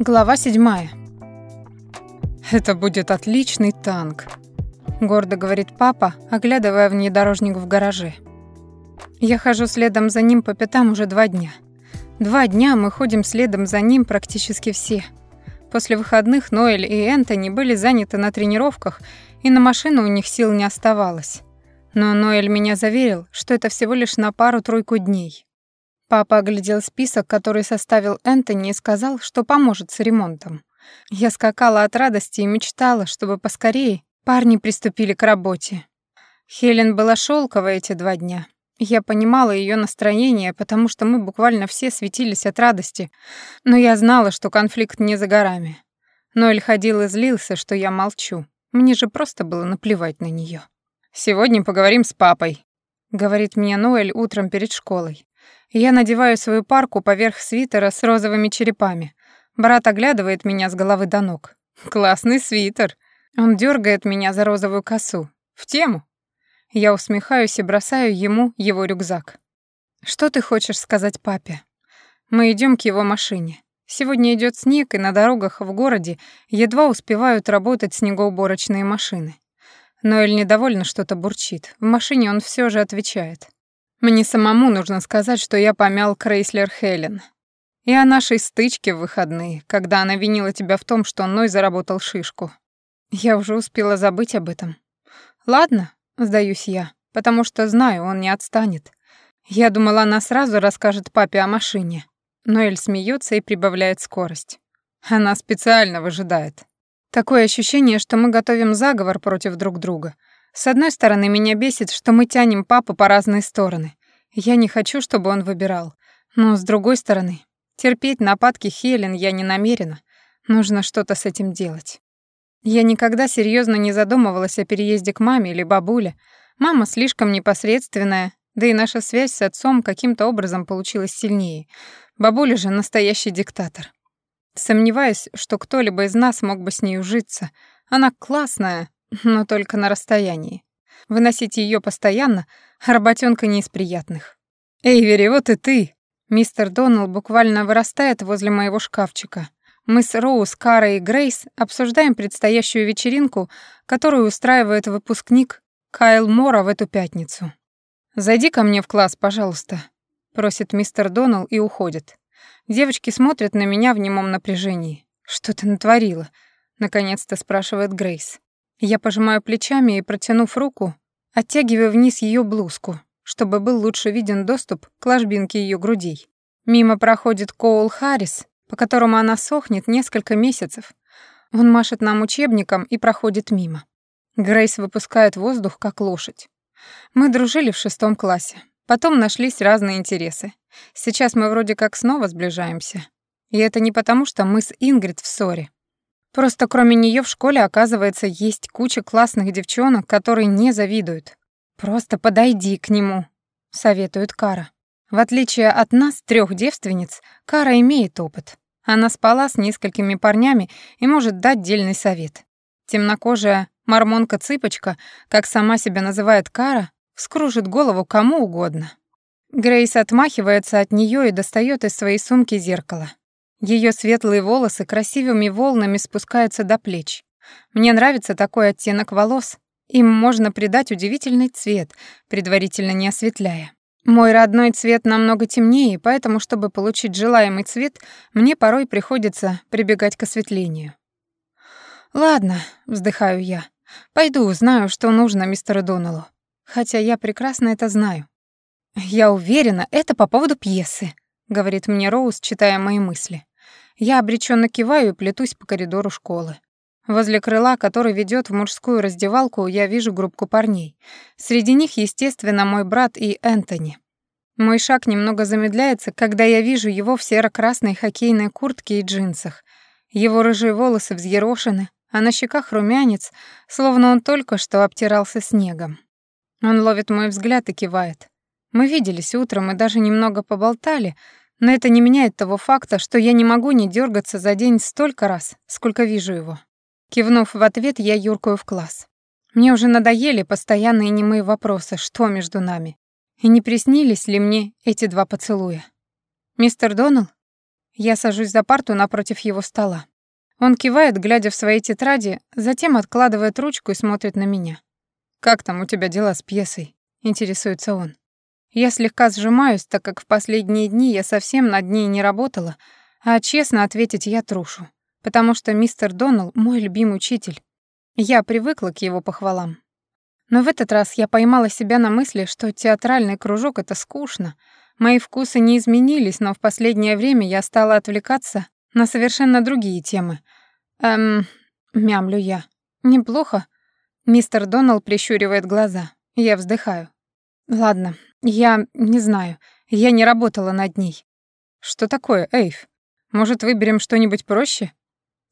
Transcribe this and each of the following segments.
Глава седьмая. «Это будет отличный танк», — гордо говорит папа, оглядывая внедорожник в гараже. Я хожу следом за ним по пятам уже два дня. Два дня мы ходим следом за ним практически все. После выходных Ноэль и Энтони были заняты на тренировках, и на машину у них сил не оставалось. Но Ноэль меня заверил, что это всего лишь на пару-тройку дней. Папа оглядел список, который составил Энтони, и сказал, что поможет с ремонтом. Я скакала от радости и мечтала, чтобы поскорее парни приступили к работе. Хелен была шелковой эти два дня. Я понимала ее настроение, потому что мы буквально все светились от радости, но я знала, что конфликт не за горами. Ноэль ходил и злился, что я молчу. Мне же просто было наплевать на нее. «Сегодня поговорим с папой», — говорит мне Ноэль утром перед школой. Я надеваю свою парку поверх свитера с розовыми черепами. Брат оглядывает меня с головы до ног. «Классный свитер!» Он дергает меня за розовую косу. «В тему?» Я усмехаюсь и бросаю ему его рюкзак. «Что ты хочешь сказать папе?» Мы идем к его машине. Сегодня идет снег, и на дорогах в городе едва успевают работать снегоуборочные машины. Ноэль недовольно что-то бурчит. В машине он все же отвечает. Мне самому нужно сказать, что я помял Крейслер Хелен. И о нашей стычке в выходные, когда она винила тебя в том, что Ной заработал шишку. Я уже успела забыть об этом. Ладно, сдаюсь я, потому что знаю, он не отстанет. Я думала, она сразу расскажет папе о машине. Ноэль смеется и прибавляет скорость. Она специально выжидает. Такое ощущение, что мы готовим заговор против друг друга — с одной стороны, меня бесит, что мы тянем папу по разные стороны. Я не хочу, чтобы он выбирал. Но с другой стороны, терпеть нападки Хелен я не намерена. Нужно что-то с этим делать. Я никогда серьезно не задумывалась о переезде к маме или бабуле. Мама слишком непосредственная, да и наша связь с отцом каким-то образом получилась сильнее. Бабуля же настоящий диктатор. Сомневаюсь, что кто-либо из нас мог бы с ней ужиться. Она классная, но только на расстоянии. Выносить ее постоянно — работенка не из приятных. «Эйвери, вот и ты!» Мистер Доналл буквально вырастает возле моего шкафчика. Мы с Роуз, Карой и Грейс обсуждаем предстоящую вечеринку, которую устраивает выпускник Кайл Мора в эту пятницу. «Зайди ко мне в класс, пожалуйста», — просит мистер Доналл и уходит. Девочки смотрят на меня в немом напряжении. «Что ты натворила?» — наконец-то спрашивает Грейс. Я пожимаю плечами и, протянув руку, оттягиваю вниз ее блузку, чтобы был лучше виден доступ к ложбинке ее грудей. Мимо проходит Коул Харрис, по которому она сохнет несколько месяцев. Он машет нам учебником и проходит мимо. Грейс выпускает воздух, как лошадь. Мы дружили в шестом классе. Потом нашлись разные интересы. Сейчас мы вроде как снова сближаемся. И это не потому, что мы с Ингрид в ссоре. Просто кроме нее в школе, оказывается, есть куча классных девчонок, которые не завидуют. Просто подойди к нему, советует Кара. В отличие от нас, трех девственниц, Кара имеет опыт. Она спала с несколькими парнями и может дать дельный совет. Темнокожая мормонка-цыпочка, как сама себя называет Кара, вскружит голову кому угодно. Грейс отмахивается от нее и достает из своей сумки зеркало. Ее светлые волосы красивыми волнами спускаются до плеч. Мне нравится такой оттенок волос. Им можно придать удивительный цвет, предварительно не осветляя. Мой родной цвет намного темнее, поэтому, чтобы получить желаемый цвет, мне порой приходится прибегать к осветлению. «Ладно», — вздыхаю я, — «пойду узнаю, что нужно мистеру Доналу. Хотя я прекрасно это знаю. Я уверена, это по поводу пьесы», — говорит мне Роуз, читая мои мысли. Я обреченно киваю и плетусь по коридору школы. Возле крыла, который ведет в мужскую раздевалку, я вижу группку парней. Среди них, естественно, мой брат и Энтони. Мой шаг немного замедляется, когда я вижу его в серо-красной хоккейной куртке и джинсах. Его рыжие волосы взъерошены, а на щеках румянец, словно он только что обтирался снегом. Он ловит мой взгляд и кивает. Мы виделись утром и даже немного поболтали, но это не меняет того факта, что я не могу не дергаться за день столько раз, сколько вижу его. Кивнув в ответ, я юркаю в класс. Мне уже надоели постоянные немые вопросы, что между нами. И не приснились ли мне эти два поцелуя? «Мистер Доналл?» Я сажусь за парту напротив его стола. Он кивает, глядя в свои тетради, затем откладывает ручку и смотрит на меня. «Как там у тебя дела с пьесой?» — интересуется он. Я слегка сжимаюсь, так как в последние дни я совсем над ней не работала, а честно ответить я трушу, потому что мистер Доннелл — мой любимый учитель. Я привыкла к его похвалам. Но в этот раз я поймала себя на мысли, что театральный кружок — это скучно. Мои вкусы не изменились, но в последнее время я стала отвлекаться на совершенно другие темы. Эм, мямлю я. Неплохо. Мистер Доналл прищуривает глаза. Я вздыхаю. Ладно, я не знаю. Я не работала над ней. Что такое, Эйв? Может, выберем что-нибудь проще?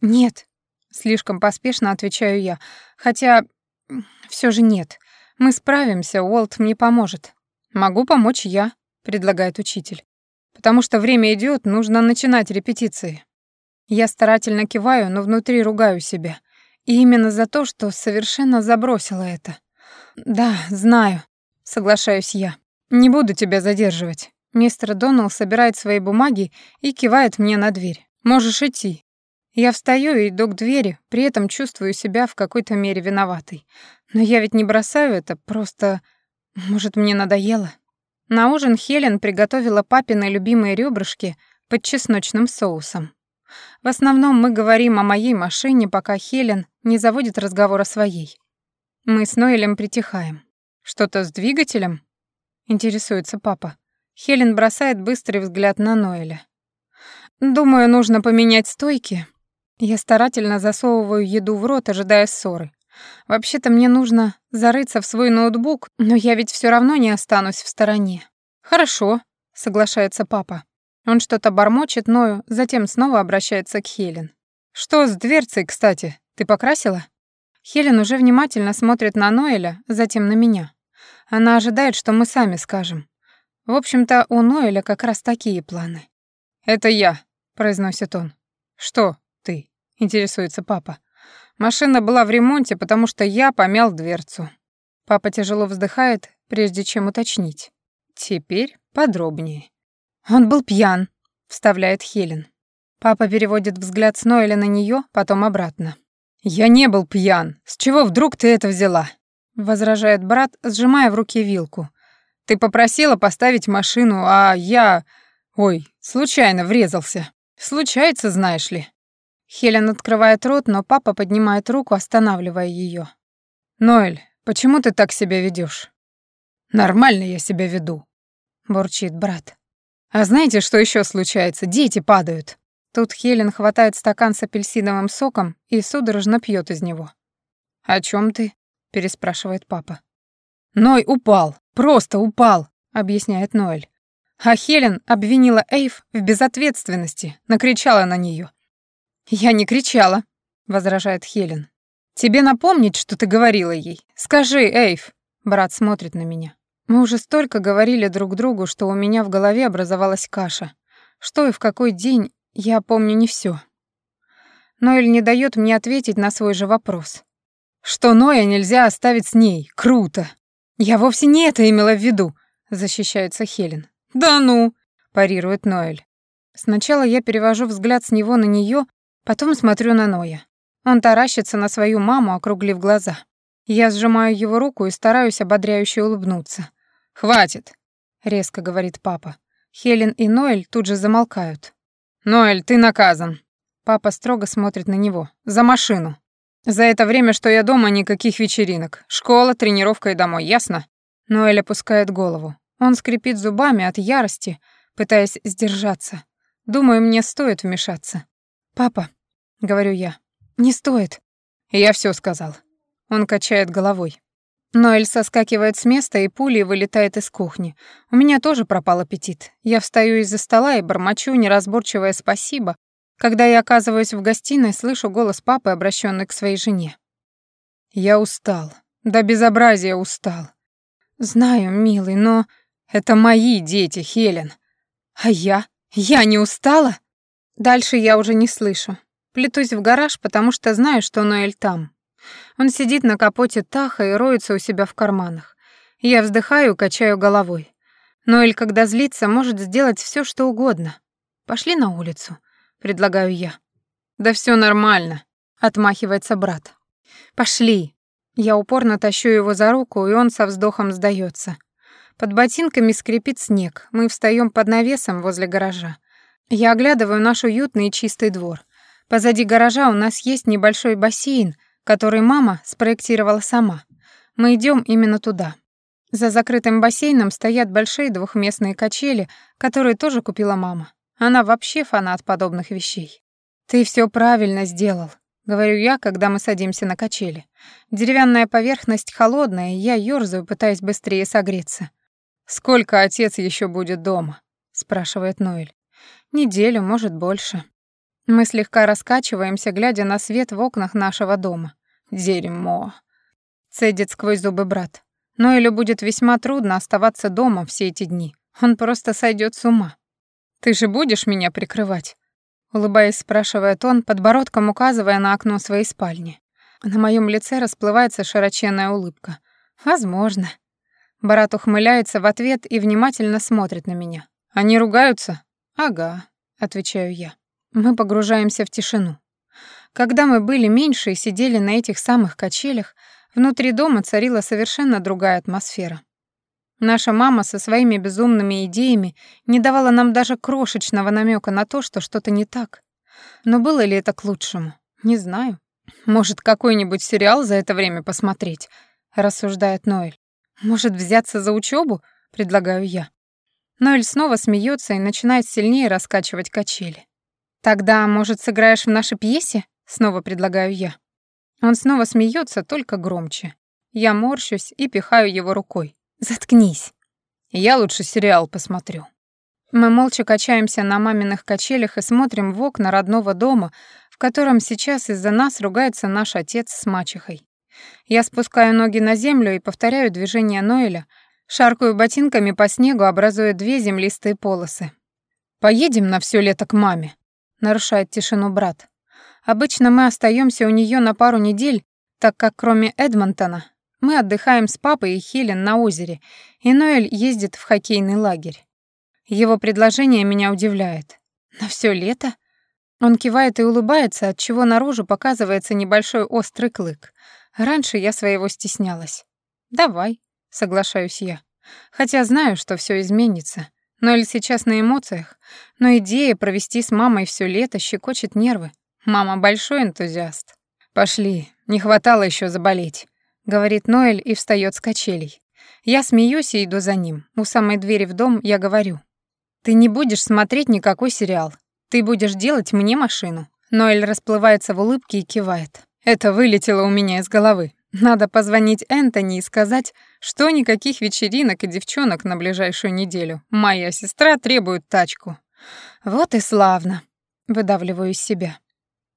Нет. Слишком поспешно отвечаю я. Хотя все же нет. Мы справимся, Уолт мне поможет. Могу помочь я, предлагает учитель. Потому что время идет, нужно начинать репетиции. Я старательно киваю, но внутри ругаю себя. И именно за то, что совершенно забросила это. Да, знаю, соглашаюсь я. Не буду тебя задерживать. Мистер Доналл собирает свои бумаги и кивает мне на дверь. Можешь идти. Я встаю и иду к двери, при этом чувствую себя в какой-то мере виноватой. Но я ведь не бросаю это, просто... Может, мне надоело? На ужин Хелен приготовила папины любимые ребрышки под чесночным соусом. В основном мы говорим о моей машине, пока Хелен не заводит разговор о своей. Мы с Ноэлем притихаем. «Что-то с двигателем?» — интересуется папа. Хелен бросает быстрый взгляд на Ноэля. «Думаю, нужно поменять стойки», я старательно засовываю еду в рот, ожидая ссоры. Вообще-то мне нужно зарыться в свой ноутбук, но я ведь все равно не останусь в стороне. Хорошо, соглашается папа. Он что-то бормочет Ною, затем снова обращается к Хелен. Что с дверцей, кстати? Ты покрасила? Хелен уже внимательно смотрит на Ноэля, затем на меня. Она ожидает, что мы сами скажем. В общем-то, у Ноэля как раз такие планы. «Это я», — произносит он. «Что?» ты?» — интересуется папа. «Машина была в ремонте, потому что я помял дверцу». Папа тяжело вздыхает, прежде чем уточнить. «Теперь подробнее». «Он был пьян», — вставляет Хелен. Папа переводит взгляд с Ноэля на нее, потом обратно. «Я не был пьян. С чего вдруг ты это взяла?» — возражает брат, сжимая в руке вилку. «Ты попросила поставить машину, а я... Ой, случайно врезался. Случается, знаешь ли». Хелен открывает рот, но папа поднимает руку, останавливая ее. «Ноэль, почему ты так себя ведешь? «Нормально я себя веду», — бурчит брат. «А знаете, что еще случается? Дети падают». Тут Хелен хватает стакан с апельсиновым соком и судорожно пьет из него. «О чем ты?» — переспрашивает папа. «Ной упал, просто упал», — объясняет Ноэль. А Хелен обвинила Эйв в безответственности, накричала на нее. «Я не кричала», — возражает Хелен. «Тебе напомнить, что ты говорила ей? Скажи, Эйв!» Брат смотрит на меня. Мы уже столько говорили друг другу, что у меня в голове образовалась каша. Что и в какой день, я помню не все. Ноэль не дает мне ответить на свой же вопрос. Что Ноя нельзя оставить с ней? Круто! Я вовсе не это имела в виду, защищается Хелен. Да ну, парирует Ноэль. Сначала я перевожу взгляд с него на нее, Потом смотрю на Ноя. Он таращится на свою маму, округлив глаза. Я сжимаю его руку и стараюсь ободряюще улыбнуться. «Хватит!» — резко говорит папа. Хелен и Ноэль тут же замолкают. «Ноэль, ты наказан!» Папа строго смотрит на него. «За машину!» «За это время, что я дома, никаких вечеринок. Школа, тренировка и домой, ясно?» Ноэль опускает голову. Он скрипит зубами от ярости, пытаясь сдержаться. Думаю, мне стоит вмешаться. «Папа, — говорю я. «Не стоит». «Я все сказал». Он качает головой. Ноэль соскакивает с места и пулей вылетает из кухни. У меня тоже пропал аппетит. Я встаю из-за стола и бормочу неразборчивое «спасибо». Когда я оказываюсь в гостиной, слышу голос папы, обращенный к своей жене. «Я устал. До безобразия устал». «Знаю, милый, но это мои дети, Хелен. А я? Я не устала?» Дальше я уже не слышу. Плетусь в гараж, потому что знаю, что Ноэль там. Он сидит на капоте Таха и роется у себя в карманах. Я вздыхаю качаю головой. Ноэль, когда злится, может сделать все, что угодно. Пошли на улицу, предлагаю я. Да все нормально, отмахивается брат. Пошли. Я упорно тащу его за руку, и он со вздохом сдается. Под ботинками скрипит снег. Мы встаем под навесом возле гаража. Я оглядываю наш уютный и чистый двор. Позади гаража у нас есть небольшой бассейн, который мама спроектировала сама. Мы идем именно туда. За закрытым бассейном стоят большие двухместные качели, которые тоже купила мама. Она вообще фанат подобных вещей. «Ты все правильно сделал», — говорю я, когда мы садимся на качели. Деревянная поверхность холодная, я ёрзаю, пытаясь быстрее согреться. «Сколько отец еще будет дома?» — спрашивает Ноэль. «Неделю, может, больше». Мы слегка раскачиваемся, глядя на свет в окнах нашего дома. «Дерьмо!» — цедит сквозь зубы брат. Ноэлю будет весьма трудно оставаться дома все эти дни. Он просто сойдет с ума. «Ты же будешь меня прикрывать?» Улыбаясь, спрашивает он, подбородком указывая на окно своей спальни. На моем лице расплывается широченная улыбка. «Возможно». Барат ухмыляется в ответ и внимательно смотрит на меня. «Они ругаются?» «Ага», — отвечаю я. Мы погружаемся в тишину. Когда мы были меньше и сидели на этих самых качелях, внутри дома царила совершенно другая атмосфера. Наша мама со своими безумными идеями не давала нам даже крошечного намека на то, что что-то не так. Но было ли это к лучшему? Не знаю. Может, какой-нибудь сериал за это время посмотреть, рассуждает Ноэль. Может, взяться за учебу? предлагаю я. Ноэль снова смеется и начинает сильнее раскачивать качели. Тогда, может, сыграешь в нашей пьесе? снова предлагаю я. Он снова смеется, только громче. Я морщусь и пихаю его рукой. Заткнись. Я лучше сериал посмотрю. Мы молча качаемся на маминых качелях и смотрим в окна родного дома, в котором сейчас из-за нас ругается наш отец с мачехой. Я спускаю ноги на землю и повторяю движение Ноэля, шаркаю ботинками по снегу, образуя две землистые полосы. «Поедем на все лето к маме», — нарушает тишину брат. Обычно мы остаемся у нее на пару недель, так как кроме Эдмонтона мы отдыхаем с папой и Хелен на озере, и Ноэль ездит в хоккейный лагерь. Его предложение меня удивляет. На все лето? Он кивает и улыбается, от чего наружу показывается небольшой острый клык. Раньше я своего стеснялась. «Давай», — соглашаюсь я. Хотя знаю, что все изменится. Ноэль сейчас на эмоциях, но идея провести с мамой все лето щекочет нервы. Мама большой энтузиаст. «Пошли, не хватало еще заболеть» говорит Ноэль и встает с качелей. Я смеюсь и иду за ним. У самой двери в дом я говорю. «Ты не будешь смотреть никакой сериал. Ты будешь делать мне машину». Ноэль расплывается в улыбке и кивает. Это вылетело у меня из головы. Надо позвонить Энтони и сказать, что никаких вечеринок и девчонок на ближайшую неделю. Моя сестра требует тачку. Вот и славно. Выдавливаю из себя.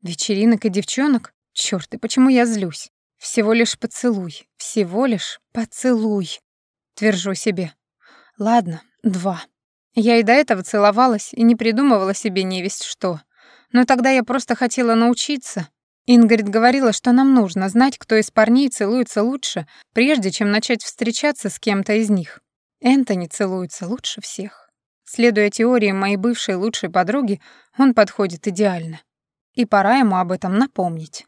Вечеринок и девчонок? Чёрт, и почему я злюсь? Всего лишь поцелуй, всего лишь поцелуй, твержу себе. Ладно, два. Я и до этого целовалась и не придумывала себе невесть что. Но тогда я просто хотела научиться. Ингрид говорила, что нам нужно знать, кто из парней целуется лучше, прежде чем начать встречаться с кем-то из них. Энтони целуется лучше всех. Следуя теории моей бывшей лучшей подруги, он подходит идеально. И пора ему об этом напомнить.